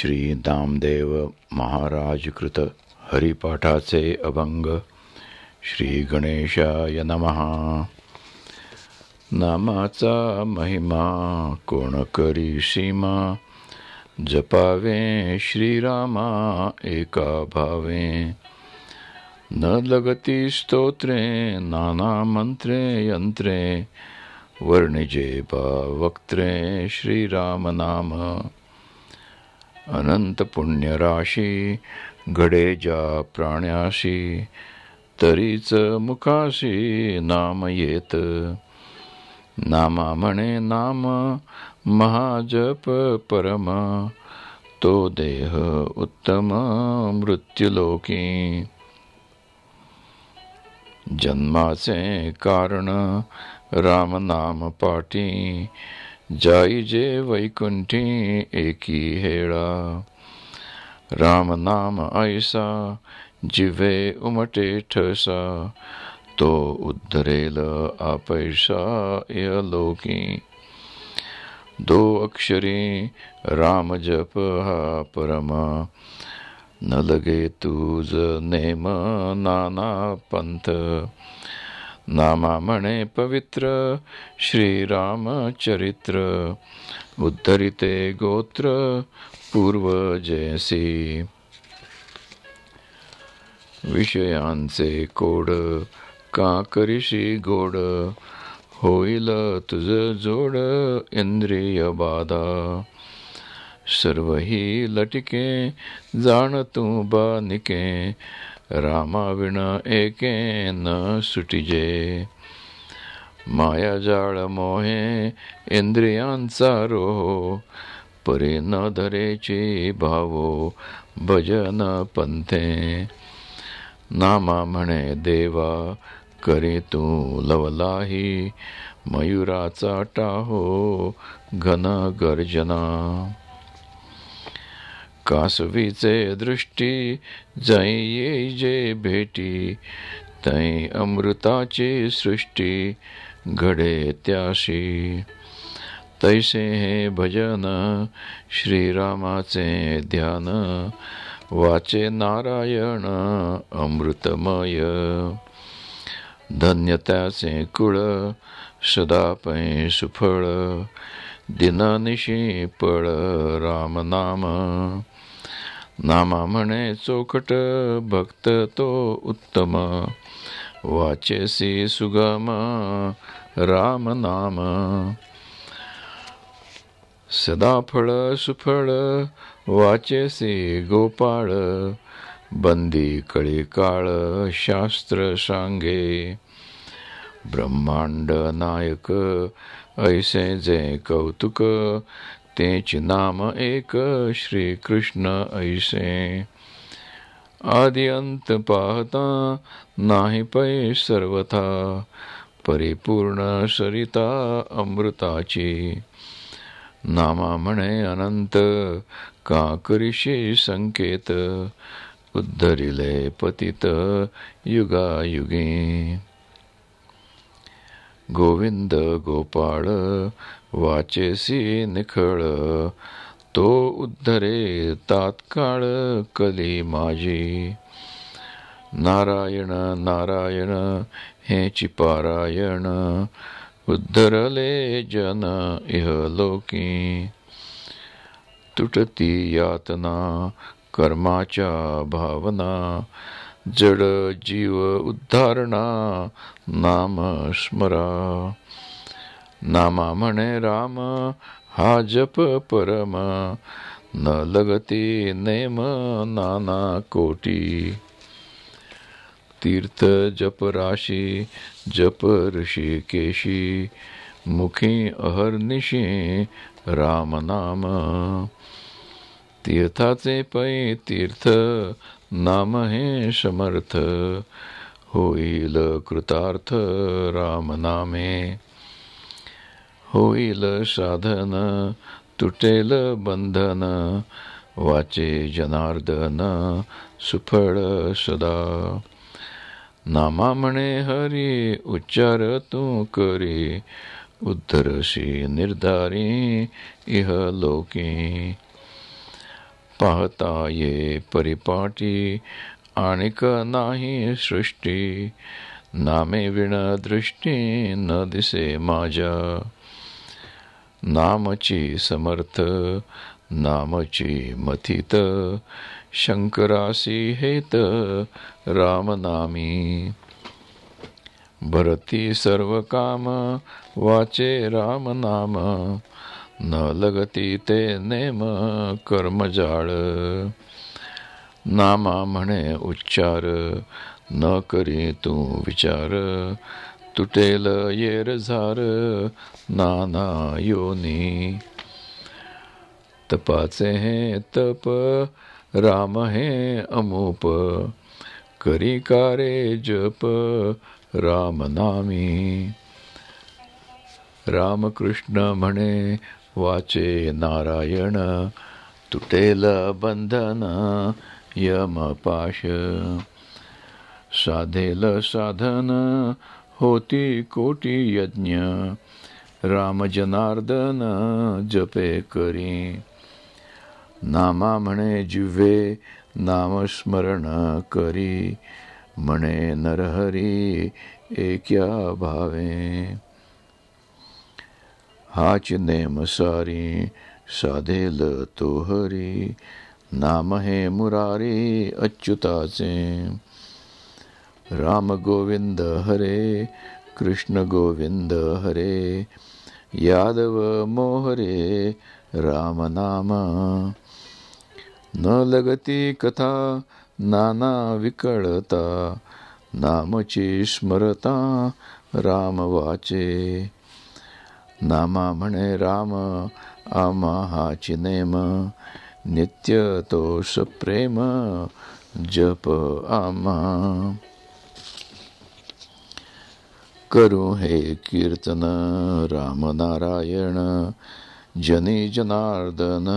श्री दामदेव महाराज कृत हरिपाठाचे अभंग श्री गणेशाय नमहा नामाचा महिमा कोण करी सीमा? जपावे श्रीरामा एका भावे। न लगती स्तोत्रे नाना मंत्रे यंत्रे। वर्णिजे बा वक्त्रे श्रीराम नाम। अनंत पुण्यराशी घडे ज्या प्राण्याशी तरीच मुखाशी नाम येत। नामा म्हणे नाम महाजप परम तो देह उत्तम मृत्युलोकी। जन्माचे कारण राम नाम जाई जे वैकुंठी एकी हेळा राम नाम ऐसा जिवे उमटे ठसा तो उद्धरेल आपैसा लोकी। दो अक्षरी राम जप हा परमा न लगे तुझ नेम नाना पंथ। नामा म्हणे पवित्र श्रीरामचरित्र उद्धरिते गोत्र पूर्व जयसी. विषयांचे कोड का करीशी गोड होईल तुझ जोड इंद्रिय बाधा. सर्व ही लटिके जाण तू बानिके रामाविण एके न सुटिजे. माया जाळ मोहे इंद्रियांचा रोहो परे न धरेची भावो भजन पंथे. नामा म्हणे देवा करे तू लवलाही मयुराचा टाहो घन गर्जना. कासवीचे दृष्टी? जै ये जे भेटी तै अमृताची सृष्टी घडे त्याशी. तैसे हे भजन श्रीरामाचे ध्यान वाचे नारायण अमृतमय. धन्य त्याचे कुळ सदा पै सुफळ दिननिशी पळ राम नामा म्हणे चोखट भक्त तो उत्तम. वाचेसी सुगम राम नाम. सदा फळ सुफळ वाचेसी गोपाळ. बंदी कळी काळ शास्त्र सांगे. ब्रह्मांड नायक ऐसे जे कौतुक तेच नाम एक श्री कृष्ण ऐसे। आदि अंत पाहता नाही पै सर्वथा परिपूर्ण सरिता अमृताची। नामा म्हणे अनंत का करीशी संकेत उद्धरिले पतित युगायुगी। गोविंद गोपाळ वाचेसी निखळ तो उद्धरे तात्काळ कली माझी. नारायण नारायण हे चिपारायण उद्धरले जन इह लोकी. तुटती यातना कर्माच्या भावना जड जीव उद्धारणा नाम स्मरा। नामा म्हणे राम हा जप परम। न लगती नेम नाना कोटी। तीर्थ जप राशी जप ऋषी केशी। मुखी अहर्निशी राम नाम। तीर्थाचे पै तीर्थ नाम हे समर्थ होईल कृतार्थ राम नामे होईल साधन तुटेल बंधन वाचे जनार्दन सुफळ सदा. नामा म्हणे हरी उच्चार तू करी उद्धरशी निर्धारी इह लोकी. पाहता ये परिपाटी आणिक नाही सृष्टी. नामे विण दृष्टी न दिसे माझ्या. नामची समर्थ नामची मथित. शंकरासी हेत रामनामी. भरती सर्व काम वाचे राम नाम न लगती ते नेम कर्मजाळ नामा म्हणे उच्चार न करी तू विचार. तुटेल येर झार नाना योनी. तपाचे हे तप राम हे अमूप. करी कारे जप रामनामी रामकृष्ण म्हणे वाचे नारायण तुटेल बंधन यमपाश साधेल साधन होती कोटी यज्ञ राम जनार्दन जपे करी. नामा म्हणे जिव्हे नामस्मरण करी म्हणे नरहरी एक्या भावे. हाच नेम सारी साधेल तो हरी नाम हे मुरारी अच्युताचे राम गोविंद हरे कृष्ण गोविंद हरे यादव मोहरे राम नाम। न लगती कथा नाना विकळता नामची स्मरता राम वाचे। नामा म्हणे राम आमा हा चिनेम नित्य तो सप्रेम जप आमा. करू हे कीर्तन राम नारायण जनी जनार्दन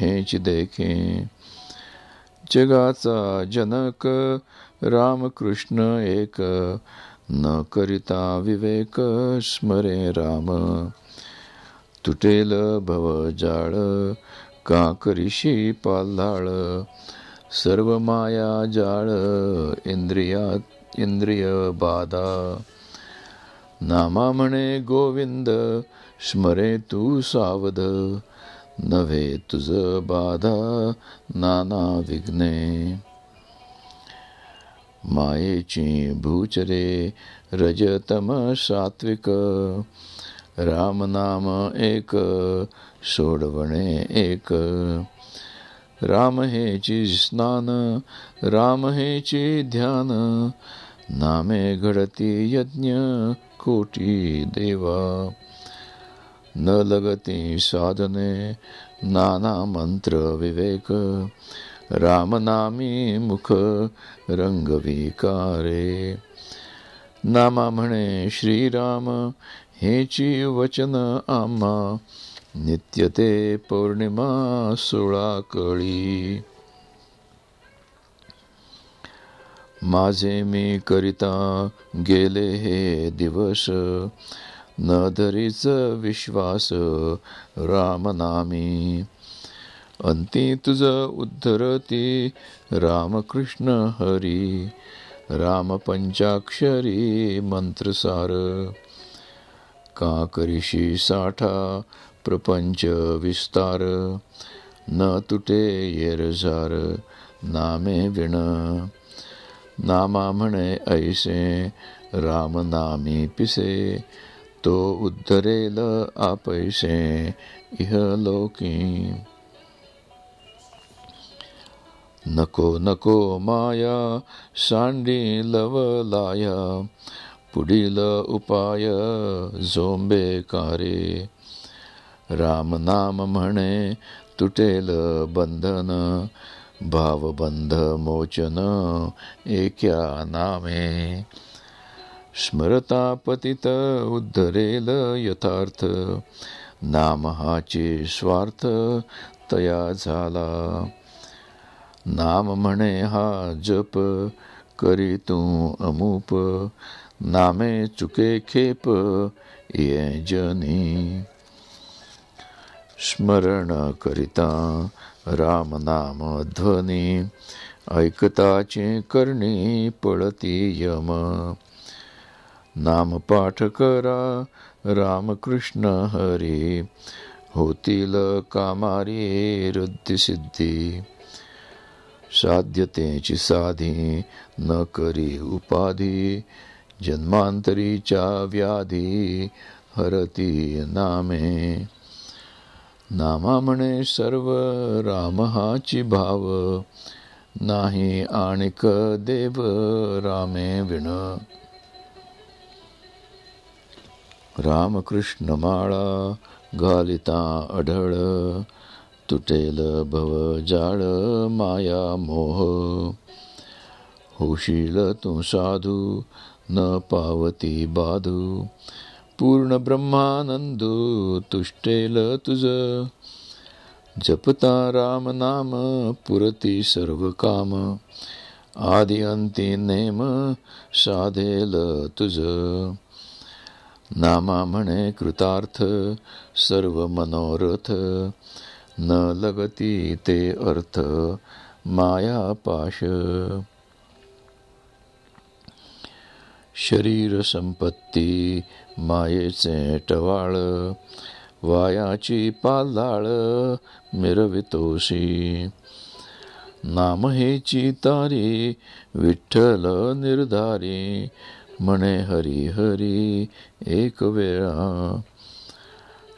हेच देखे. जगाचा जनक रामकृष्ण एक न करिता विवेक स्मरे राम. तुटेल भव जाळ का करीशी पाल्हाळ? सर्व माया जाळ इंद्रियात इंद्रिय बाधा. नामा म्हणे गोविंद स्मरे तू सावध. नव्हे तुझ बाधा नाना विघ्ने. मायेची भूचरे रजतम सात्विक। राम नाम एक, सोडवणे एक। राम हेची स्नान, राम हेची ध्यान। नामे घडती यज्ञ, कोटी देवा। न लगती साधने, नाना मंत्र विवेक। रामनामी मुख रंगविकारे. नामा म्हणे श्रीराम हेची वचन आम्हा नित्यते पौर्णिमा सोळा कळी माझे मी करिता गेले हे दिवस न धरीच विश्वास रामनामी. अंती तुझ उद्धरती रामकृष्ण हरी राम पंचाक्षरी मंत्रसार. का करिशी साठा प्रपंच विस्तार न तुटे येरझार नामे विण. नामा म्हणे ऐसे राम नामी पिसे तो उद्धरेल आपैसे इह लोकी. नको नको माया सांडी लवलाया पुढील उपाय झोंबे कारे राम नाम म्हणे तुटेल बंधन भावबंध मोचन एक्या नामे. स्मरता पतित उद्धरेल यथार्थ नाम हाचे स्वार्थ तया झाला. नाम म्हणे हा जप करी तू अमूप नामे चुके खेप ये जनी स्मरण करिता राम नाम ध्वनी ऐकताचे करणी पळती यम नाम पाठ करा रामकृष्ण हरी होतील कामारी रुद्धी सिद्धी साध्यतेची साधी न करी उपाधी जन्मांतरीच्या व्याधी हरती नामे. नामा म्हणे सर्व रामहाची भाव नाही आणिक देव रामे विण. रामकृष्ण माळा घालिता अढळ तुटेल भव जाळ माया मोह. होशील तू साधू न पावती बाधू. पूर्ण ब्रह्मानंद तुष्टेल तुझ. जपता राम नाम पुरती सर्व काम. आदि अंती नेम साधेल तुझ. नामा म्हणे कृतार्थ सर्व मनोरथ. न लगती ते अर्थ माया पाश. शरीर संपत्ती मायेचे टवाळ वायाची पालाळ मिरवितोशी. नाम हेची तारी विठ्ठल निर्धारी म्हणे हरी हरी एक वेळा.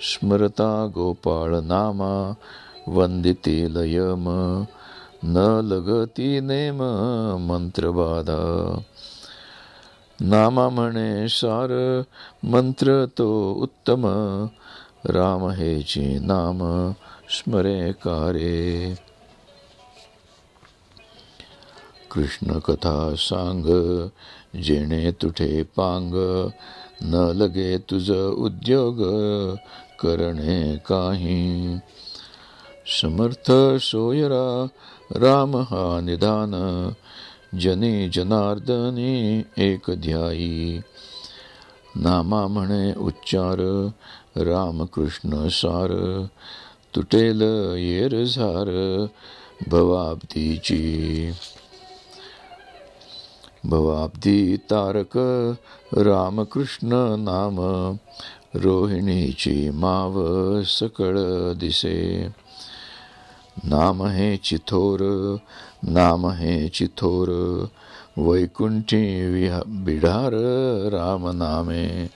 स्मरता गोपाळ नामा वंदितील न लगती नेम मंत्रबाधा. नामा म्हणे सार मंत्र तो उत्तम राम हेची नाम स्मरे कारे. कृष्ण कथा सांग जेणे तुठे पांग न लगे तुझ उद्योग करणे काही। समर्थ सोयरा, राम हा निदान, जनी जनार्दनी एक ध्यायी। नामा म्हणे उच्चार, रामकृष्ण सार, तुटेल येर झार, भवाब्दीची। भवाब्दी तारक, रामकृष्ण नाम रोहिणीची माव सकळ दिसे. नाम हे चिथोर नाम हे चिथोर वैकुंठी विहा बिढार राम नामे.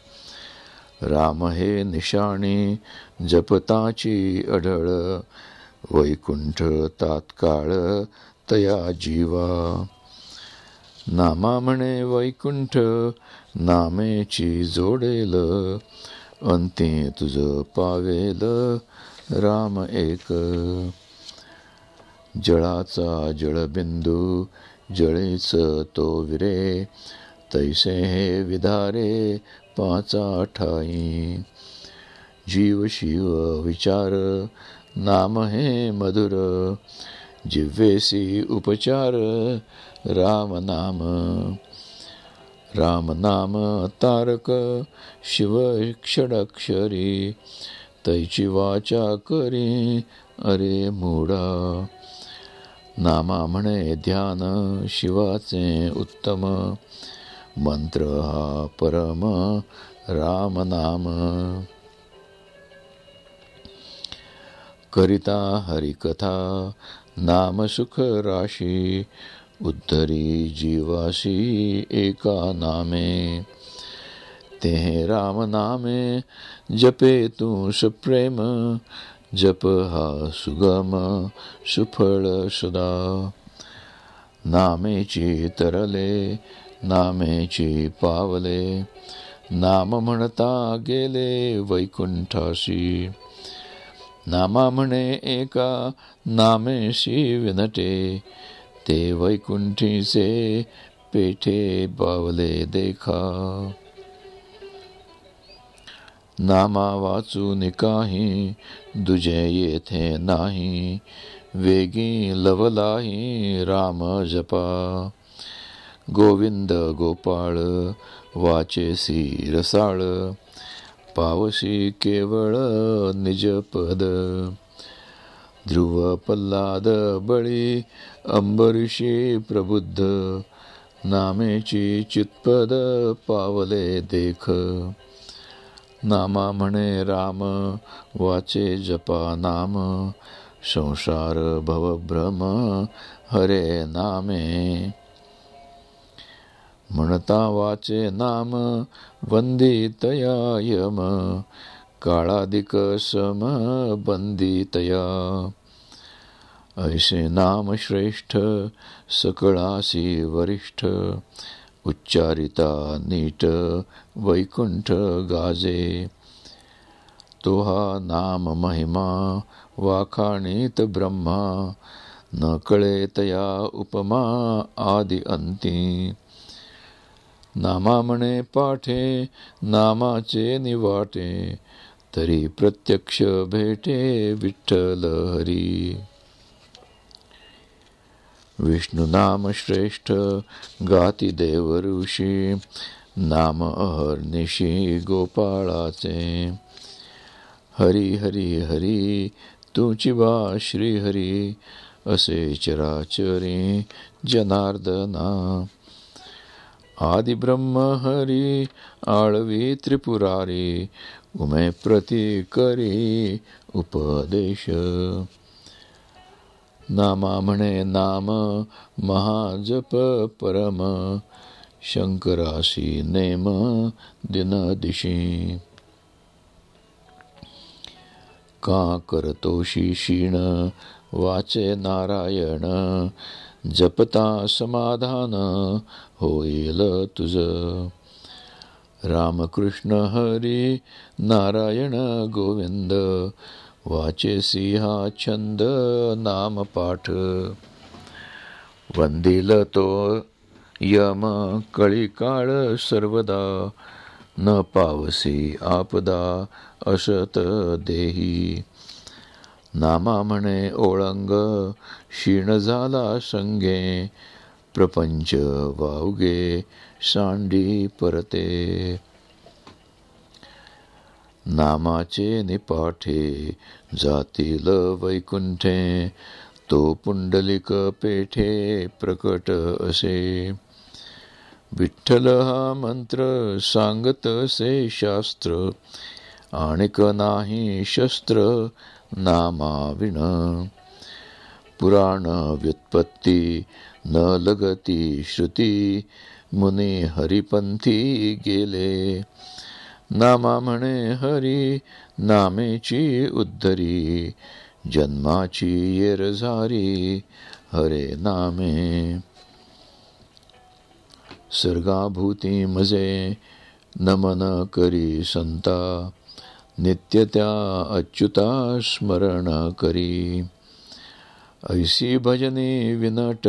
राम हे निशाणी जपताची अढळ वैकुंठ तात्काळ तया जीवा. नामा म्हणे वैकुंठ नामेची जोडेल अंती तुझ पावेल राम एक. जळाचा जळबिंदू जळीच तो विरे तैसे हे विधारे पाचा ठाई. जीव शिव विचार नाम हे मधुर जिव्हेसी उपचार राम नाम. राम नाम तारक शिव क्षडक्षरी तैची वाचा करी अरे मुडा नामा म्हणे ध्यान शिवाचे उत्तम. मंत्र हा परम राम नाम. करिता हरिकथा नाम सुख राशी उद्धरी जीवासी एका नामे। ते राम नामे जपे तू प्रेम जप हा सुगम सुफळ सदा। नामेची तरले नामेची पावले नाम म्हणता गेले वैकुंठाशी। नामा म्हणे एका नामेशी विनटे ते वैकुंठीचे पेठे बावले देखा। नामा वाचून काही दुजे ये थे नाही, वेगी लवलाही राम जपा। गोविंद गोपाळ वाचेसी रसाळ पावसी केवळ निजपद। ध्रुव पल्लाद बळी अंबरीशी प्रबुद्ध नामेची चित्पद पावले देख. नामा म्हणे राम वाचे जपा नाम संसार भवभ्रम हरे नामे. म्हणता वाचे नाम वंदितया यम काळादिक सम ऐसे नाम श्रेष्ठ सकळासी वरिष्ठ उच्चारिता नीट वैकुंठ गाजे। तो हा नाम महिमा वाखाणीत ब्रह्मा न कळे तया उपमा आदि अंती। नामा म्हणे पाठे नामाचे निवाटे तरी प्रत्यक्ष भेटे विठ्ठल हरी. विष्णू नाम श्रेष्ठ गाती देव ऋषी नाम अहर्निशी गोपाळाचे. हरी हरी हरी तुची बा श्रीहरी असे चराचरी जनार्दना. आदिब्रह्म हरी आळवी त्रिपुरारी उमे प्रतिकरी उपदेश। नामा म्हणे नाम महाजप परम। शंकराशी नेम दिन दिशी। का करतोशी शीण वाचे नारायण। जपता समाधान होईल तुझ। रामकृष्ण हरी नारायण गोविंद वाचे सिंहा छंद नाम पाठ वंदिल तो यम कळी काळ सर्वदा न पावसी आपदा असत देही। नामा म्हणे ओळंग क्षीण झाला संगे प्रपंच वावगे सांडी परते। नामाचे निपाठे जातील वैकुंठे तो पुंडलिक पेठे प्रकट असे। विठ्ठल हा मंत्र सांगत से शास्त्र आणिक नाही शस्त्र नामाविण। पुराण व्युत्पत्ती न लगती श्रुती मुनी हरिपंथी गेले। नामा म्हणे हरी नामेची उद्धरी जन्माची येरझारी हरे नामे। सर्गाभूती मजे नमन करी संता नित्य त्या अच्युता स्मरण करी। ऐसी भजनी विनट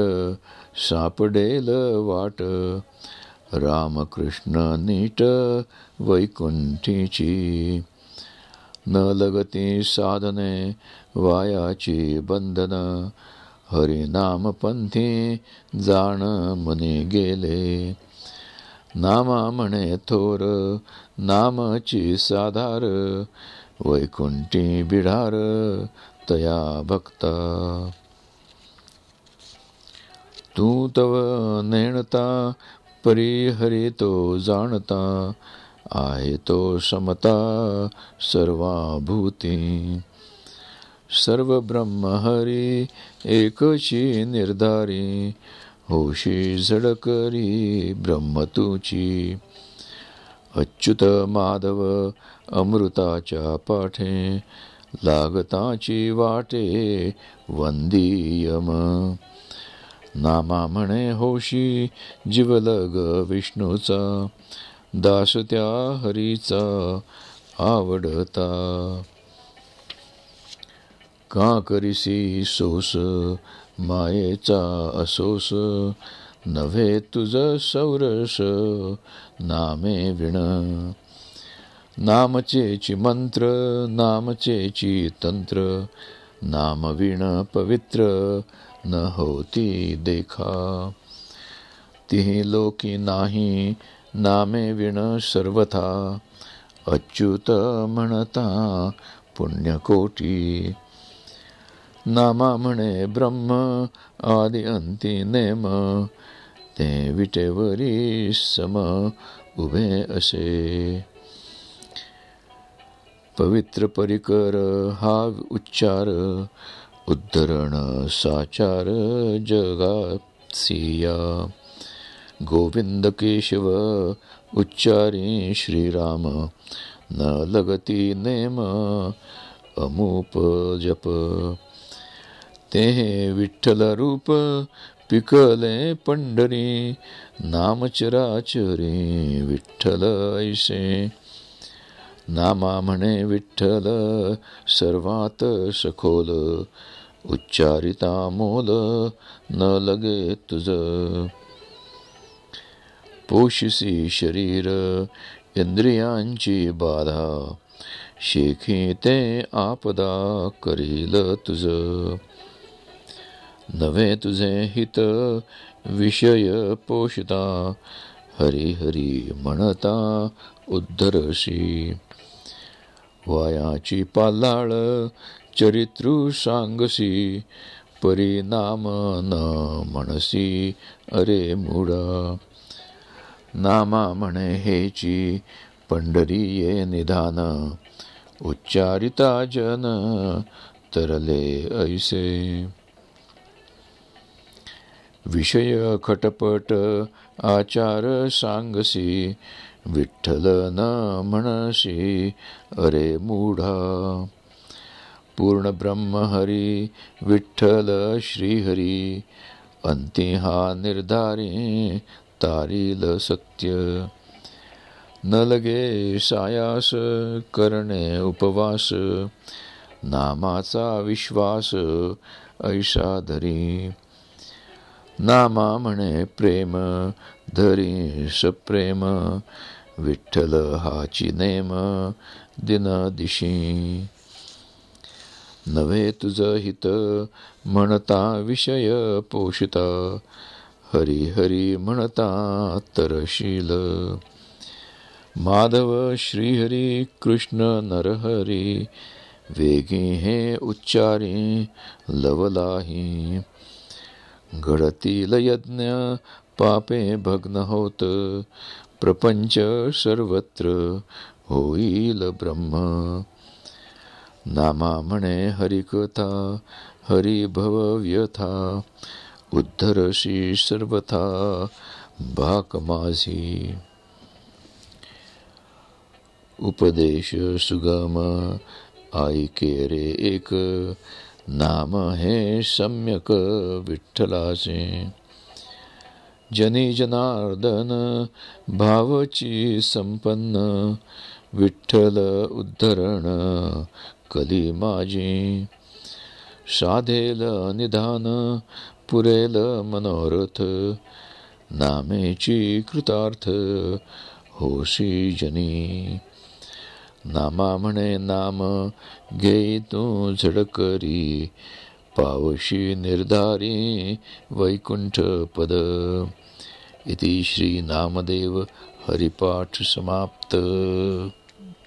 सापडेल वाट। रामकृष्ण नीट वैकुंठीची न लगती साधने वायाची बंधन। हरिनाम पंथी जाण मनी गेले। नामा म्हणे थोर नामाची साधार वैकुंठी बिढार तया भक्ता। तू तव नेणता परिहरितो तो जाणता आहे तो समता सर्वाभूती. सर्व ब्रह्म हरी एकची निर्धारी होशी झडकरी ब्रह्म तुची. अच्युत माधव अमृताच्या पाठे लागताची वाटे वंदीयम. नामा म्हणे होशी जीवलग विष्णूचा दास त्या हरीचा आवडता. का करिसी सोस मायेचा असोस नव्हे तुझ सौरस नामे विण. नामचेची मंत्र नामचेची तंत्र नाम विण पवित्र न होती देखा। तिही लोकी नाही, नामे विण सर्वथा। अच्युत म्हणता, पुण्यकोटी। नामा म्हणे, ब्रह्म आदि अंती नेम। ते विटेवरी सम उभे असे। पवित्र परिकर, हा उच्चार। उद्धरण साचार जगा सिया। गोविंद केशव उच्चारी श्रीराम न लगती नेम अमूप जप। ते विठ्ठल रूप पिकले पंढरी नामचराचरी विठ्ठल ऐसे। नामा म्हणे विठ्ठल सर्वात सखोल उच्चारिता मोल न लगे तुझ. पोशिसी शरीर इंद्रियांची बाधा शेखी ते आपदा करील तुझ. नवे तुझे हित विषय पोषता हरी हरी म्हणता उद्धरशी. वायाची पालाळ चरित्रु सांगसी परिणाम न म्हणसी अरे मुडा नामा म्हणे हेची पंढरी ये निधान. उच्चारिता जन तरले ऐसे. विषय खटपट आचार सांगसी विठ्ठल न म्हणशी अरे मूढा. पूर्ण ब्रह्म हरी विठ्ठल श्रीहरी अंती हा निर्धारी तारील सत्य. न लगे सायास करणे उपवास नामाचा विश्वास ऐशा धरी. नामा म्हणे प्रेम धरी सप्रेम विठ्ठल हाची नेम दिन दिशी नवे तुझ हित म्हणता विषय पोषिता. हरी हरी म्हणता तरशील. माधव श्रीहरी कृष्ण नरहरी वेगी हे उच्चारी लवलाही. घडतील यज्ञ पापे भग्न होत. प्रपंच सर्वत्र होईल ब्रह्म. नामा म्हणे हरिकथा हरिभव व्यथा उद्धरशी सर्वथा भाक माझी उपदेश सुगम ऐके रे एक नाम हे सम्यक विठ्ठलाचे जनी जनार्दन भावची संपन्न विठ्ठल उद्धरण कली माझी साधेल निधान पुरेल मनोरथ नामेची कृतार्थ होशी जनी। नामा म्हणे नाम घेई तू झडकरी पावशी निर्धारी वैकुंठ पद। इति श्री नामदेव हरिपाठ समाप्त।